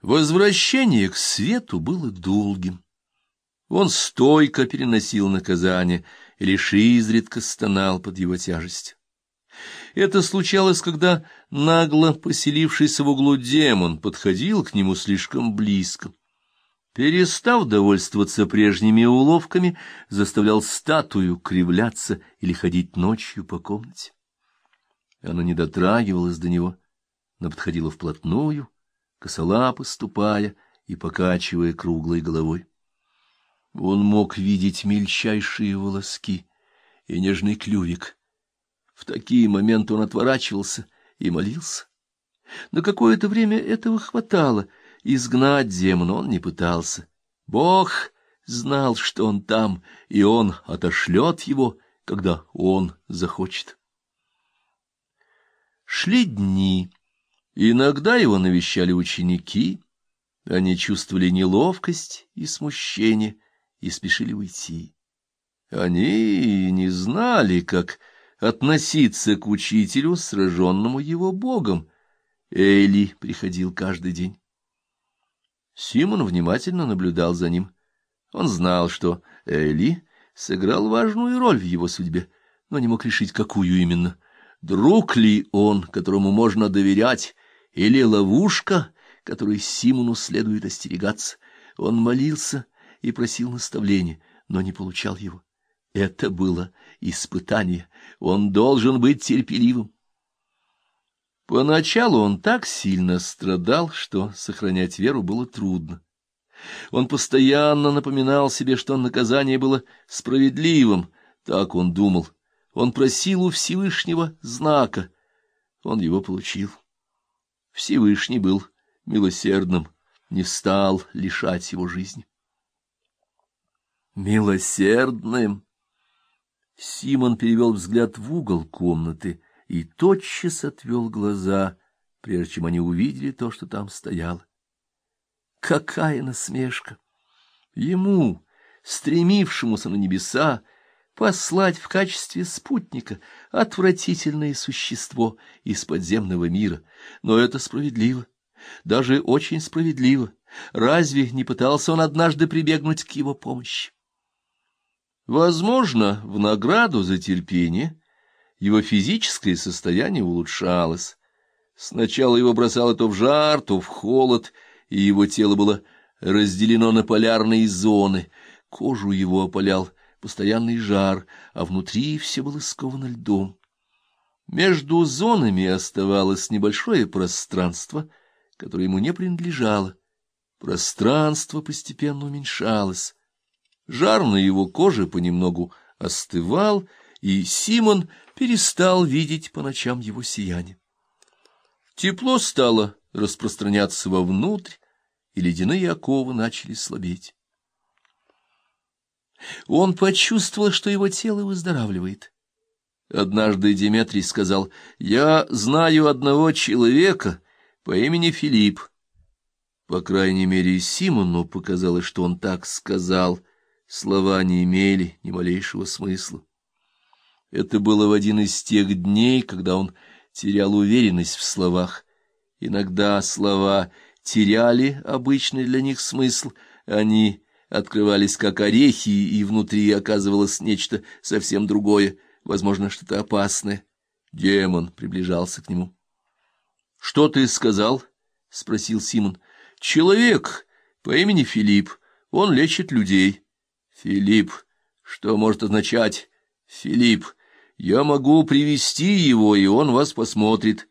Возвращение к свету было долгим. Он стойко переносил наказание и лишь изредка стонал под его тяжестью. Это случалось, когда нагло поселившийся в углу демон подходил к нему слишком близко. Перестав довольствоваться прежними уловками, заставлял статую кривляться или ходить ночью по комнате. Она не дотрагивалась до него, но подходила вплотную, косолапо ступая и покачивая круглой головой. Он мог видеть мельчайшие волоски и нежный клювик. В такие моменты он отворачивался и молился. На какое-то время этого хватало, изгнать демона он не пытался. Бог знал, что он там, и он отошлет его, когда он захочет. Шли дни. Иногда его навещали ученики. Они чувствовали неловкость и смущение и спешили уйти. Они не знали, как относиться к учителю, сраженному его богом. Эйли приходил каждый день. Симон внимательно наблюдал за ним. Он знал, что Эйли сыграл важную роль в его судьбе, но не мог решить, какую именно. Друг ли он, которому можно доверять, или ловушка, которой Симону следует остерегаться? Он молился и просил наставления, но не получал его. Это было испытание. Он должен быть терпеливым. Поначалу он так сильно страдал, что сохранять веру было трудно. Он постоянно напоминал себе, что наказание было справедливым, так он думал. Он просил у Всевышнего знака. Он его получил. Всевышний был милосердным, не стал лишать его жизни. Милосердным! Симон перевел взгляд в угол комнаты и тотчас отвел глаза, прежде чем они увидели то, что там стояло. Какая насмешка! Ему, стремившемуся на небеса, послать в качестве спутника отвратительное существо из подземного мира. Но это справедливо, даже очень справедливо. Разве не пытался он однажды прибегнуть к его помощи? Возможно, в награду за терпение его физическое состояние улучшалось. Сначала его бросало то в жар, то в холод, и его тело было разделено на полярные зоны. Кожу его опалял постоянный жар, а внутри все было сковано льдом. Между зонами оставалось небольшое пространство, которое ему не принадлежало. Пространство постепенно уменьшалось. Жар на его коже понемногу остывал, и Симон перестал видеть по ночам его сияние. Тепло стало распространяться вовнутрь, и ледяные оковы начали слабеть. Он почувствовал, что его тело выздоравливает. Однажды Деметрий сказал, «Я знаю одного человека по имени Филипп». По крайней мере, Симону показалось, что он так сказал, Слова не имели ни малейшего смысла. Это было в один из тех дней, когда он терял уверенность в словах. Иногда слова теряли обычный для них смысл, они открывались как орехи, и внутри оказывалось нечто совсем другое, возможно, что-то опасное. Демон приближался к нему. — Что ты сказал? — спросил Симон. — Человек по имени Филипп, он лечит людей. — Филипп, что может означать Филипп? Я могу привести его, и он вас посмотрит.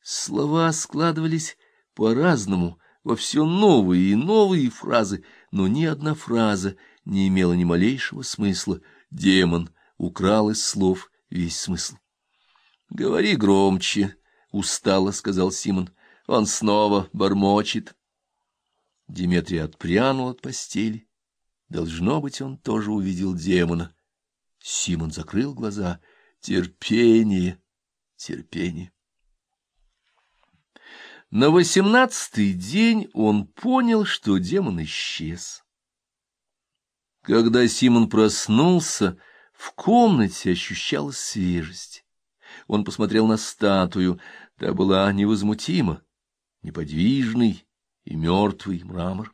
Слова складывались по-разному, во все новые и новые фразы, но ни одна фраза не имела ни малейшего смысла. Демон украл из слов весь смысл. — Говори громче, — устало сказал Симон. Он снова бормочет. Диметрий отпрянул от постели Должно быть, он тоже увидел демона. Симон закрыл глаза. Терпение, терпение. На восемнадцатый день он понял, что демон исчез. Когда Симон проснулся, в комнате ощущалась свежесть. Он посмотрел на статую, та была невозмутима, неподвижной, и мертвый мрамор.